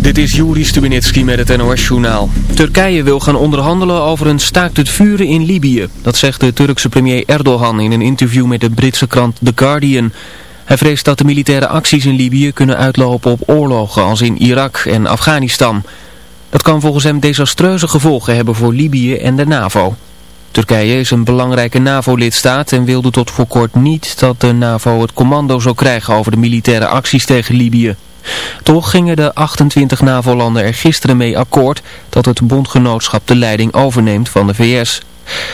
Dit is Juri Stubenitski met het NOS-journaal. Turkije wil gaan onderhandelen over een staakt het vuren in Libië. Dat zegt de Turkse premier Erdogan in een interview met de Britse krant The Guardian. Hij vreest dat de militaire acties in Libië kunnen uitlopen op oorlogen als in Irak en Afghanistan. Dat kan volgens hem desastreuze gevolgen hebben voor Libië en de NAVO. Turkije is een belangrijke NAVO-lidstaat en wilde tot voor kort niet dat de NAVO het commando zou krijgen over de militaire acties tegen Libië. Toch gingen de 28 NAVO-landen er gisteren mee akkoord dat het bondgenootschap de leiding overneemt van de VS.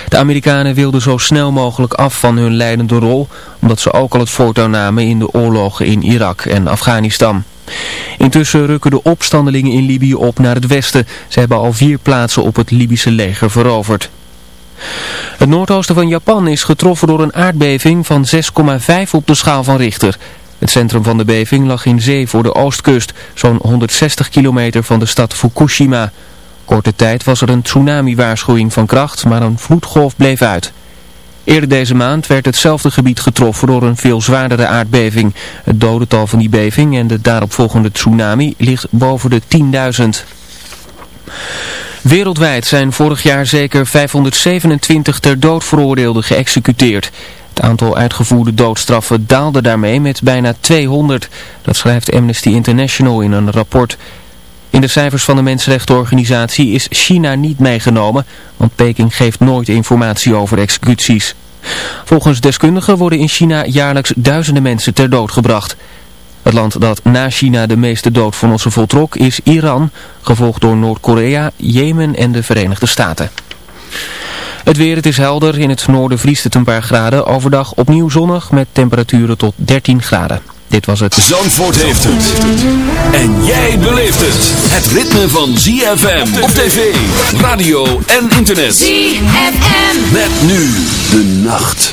De Amerikanen wilden zo snel mogelijk af van hun leidende rol, omdat ze ook al het voortouw namen in de oorlogen in Irak en Afghanistan. Intussen rukken de opstandelingen in Libië op naar het westen. Ze hebben al vier plaatsen op het Libische leger veroverd. Het noordoosten van Japan is getroffen door een aardbeving van 6,5 op de schaal van Richter. Het centrum van de beving lag in zee voor de oostkust, zo'n 160 kilometer van de stad Fukushima. Korte tijd was er een tsunami-waarschuwing van kracht, maar een vloedgolf bleef uit. Eerder deze maand werd hetzelfde gebied getroffen door een veel zwaardere aardbeving. Het dodental van die beving en de daaropvolgende tsunami ligt boven de 10.000. Wereldwijd zijn vorig jaar zeker 527 ter dood veroordeelden geëxecuteerd. Het aantal uitgevoerde doodstraffen daalde daarmee met bijna 200. Dat schrijft Amnesty International in een rapport. In de cijfers van de mensenrechtenorganisatie is China niet meegenomen, want Peking geeft nooit informatie over executies. Volgens deskundigen worden in China jaarlijks duizenden mensen ter dood gebracht. Het land dat na China de meeste doodvonnissen voltrok is Iran, gevolgd door Noord-Korea, Jemen en de Verenigde Staten. Het weer, het is helder. In het noorden vriest het een paar graden. Overdag opnieuw zonnig met temperaturen tot 13 graden. Dit was het. Zandvoort heeft het. En jij beleeft het. Het ritme van ZFM op tv, radio en internet. ZFM. Met nu de nacht.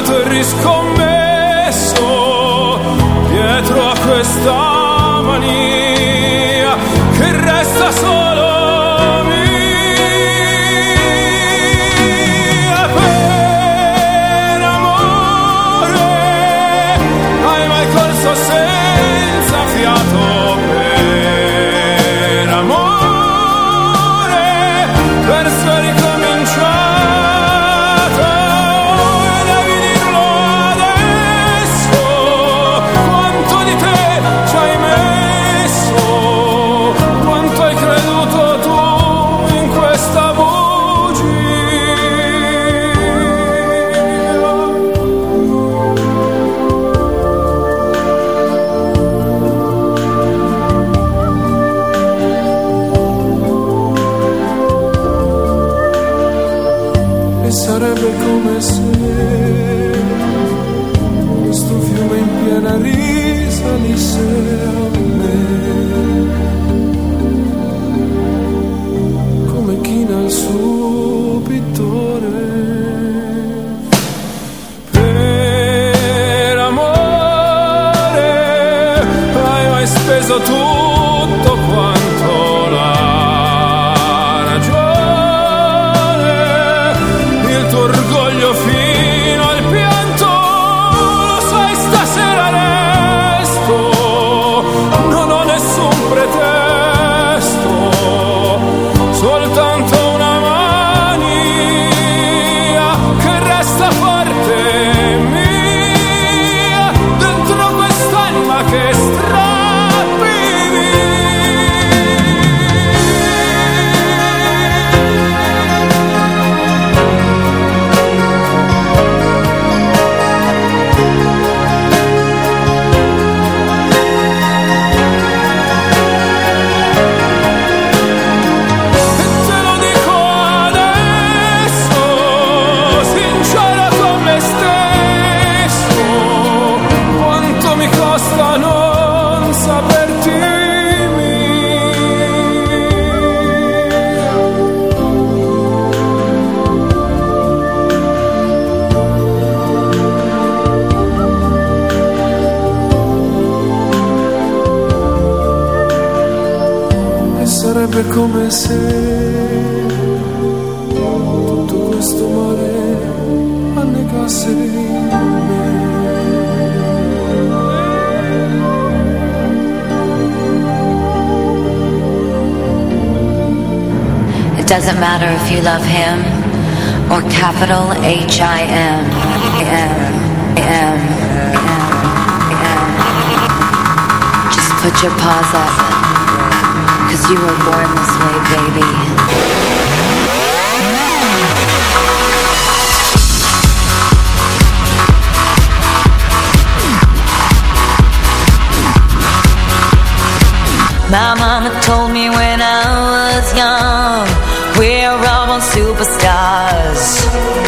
Is riscommesso dietro a questa maniera It doesn't matter if you love him or capital H I M M M M. Just put your paws up. Cause you were born this way, baby. My mama told me when I was young We're all superstars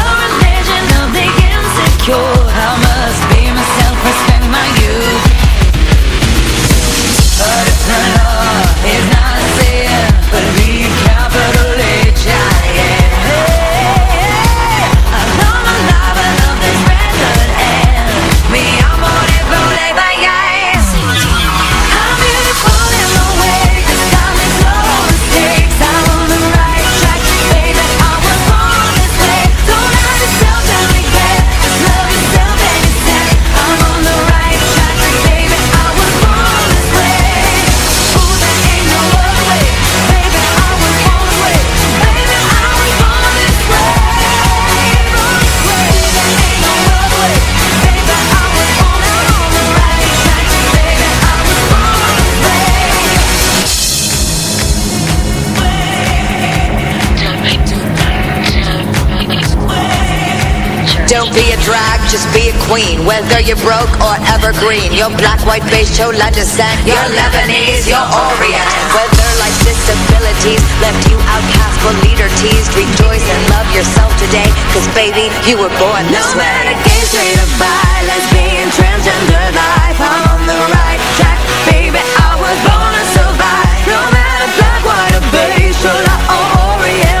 Don't be a drag, just be a queen. Whether you're broke or evergreen your black, white, beige, chola descent your Lebanese, your Orient. Whether life's disabilities Left you outcast for leader teased Rejoice and love yourself today Cause baby, you were born this no way. No matter gay, straight or bi Lesbian, transgender life I'm on the right track. Baby, I was born to survive. No matter black, white or beige Chola or Orient.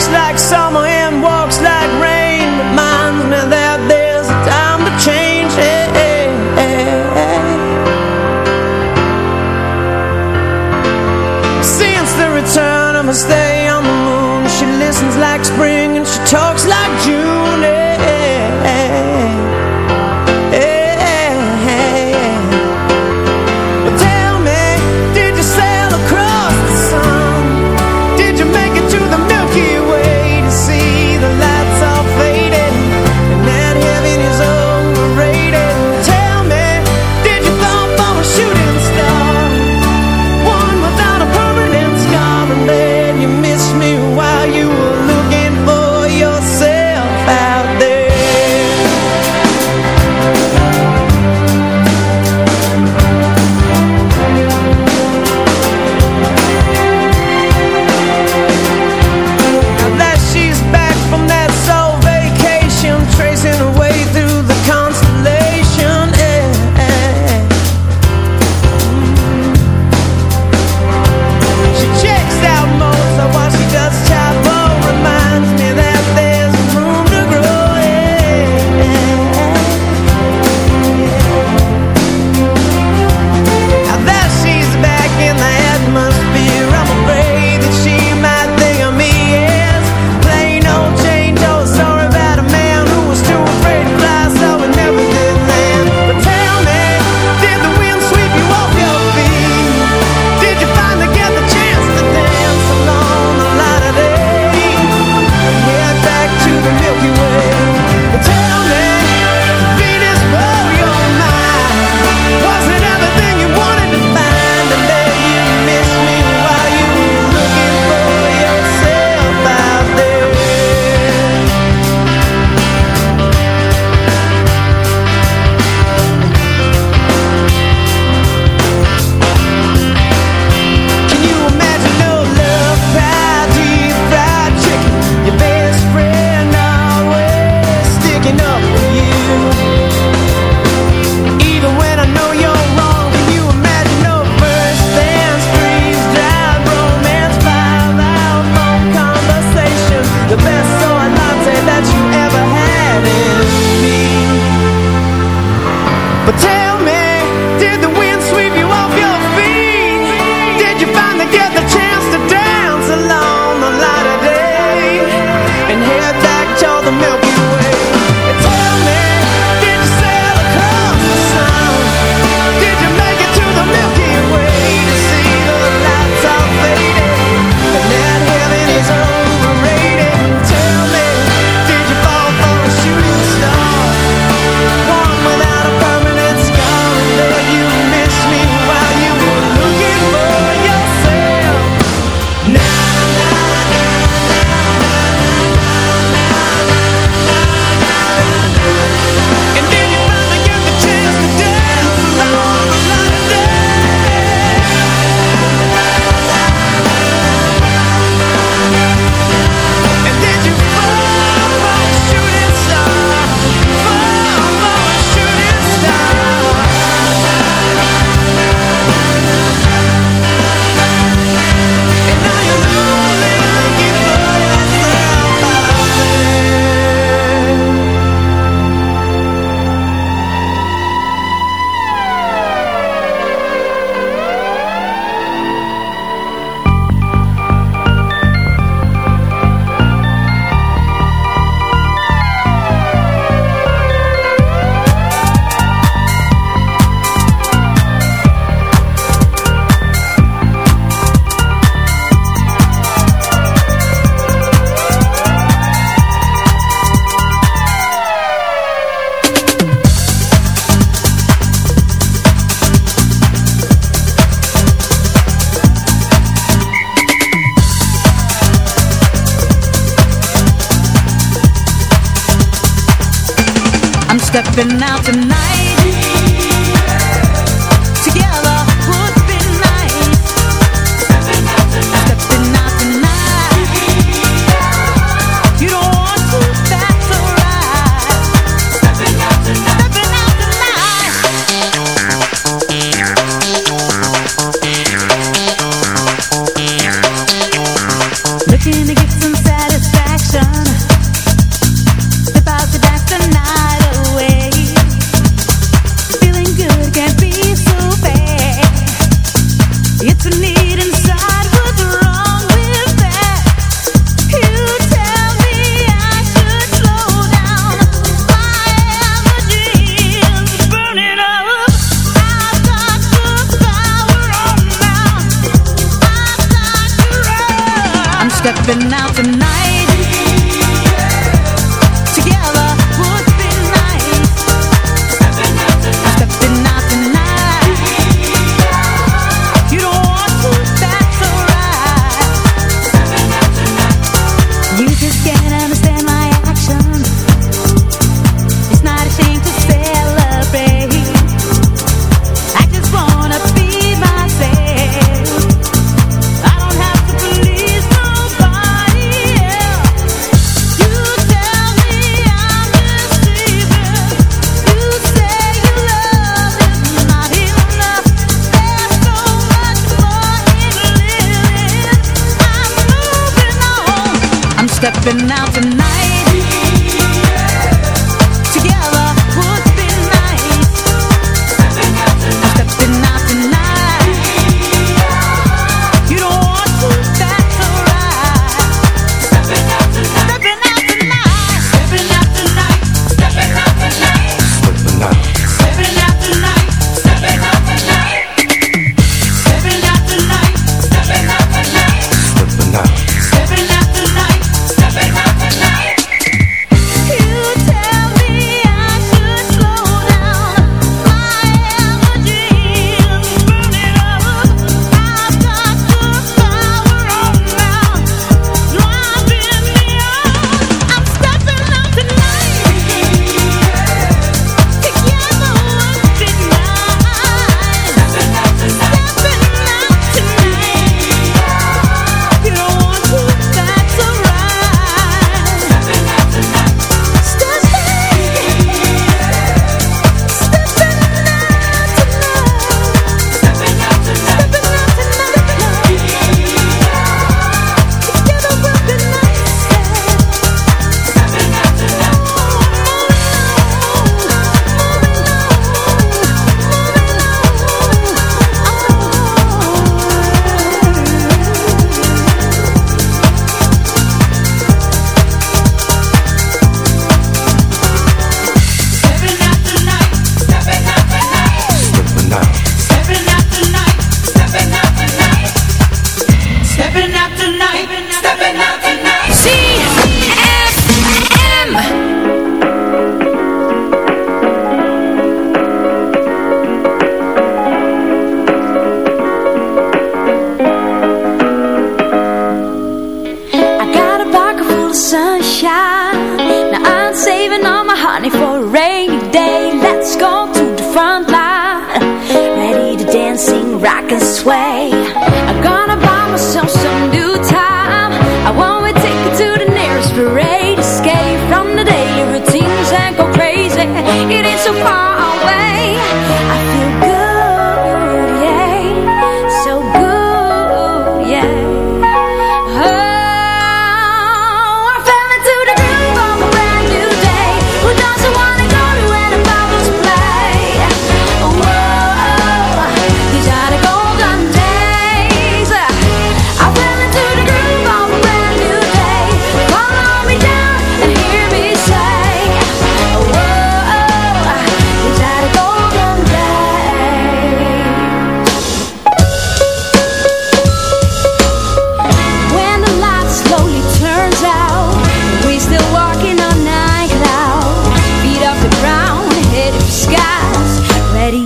Looks like summer and walks like rain Reminds me that there's a time to change hey, hey, hey. Since the return of her stay on the moon She listens like spring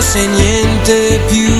L'amo se niente più